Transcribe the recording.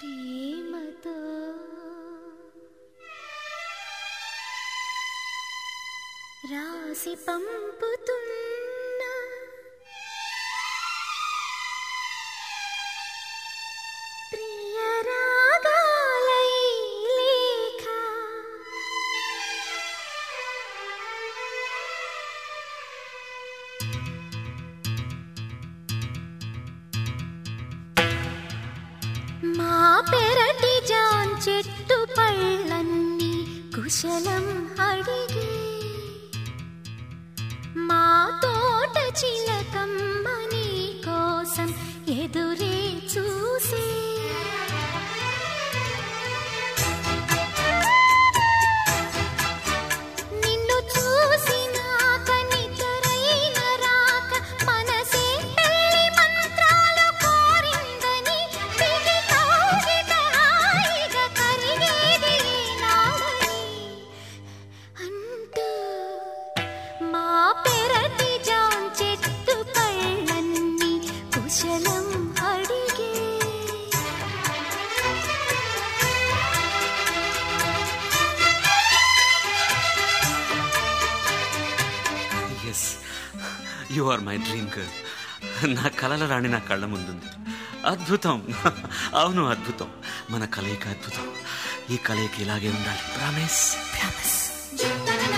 ప్రేమతో. రాసి పంపుతున్న మా పెరటి జాన్ చెట్టు పళ్ళన్నీ కుశలం అడిగి. మా తోట చిన్న you are my dream girl నా కలల రాణి నా కళ్ళ ముందుంది. అద్భుతం. అవును అద్భుతం. మన కలయిక అద్భుతం. ఈ కలయిక ఇలాగే ఉండాలి. Promise promise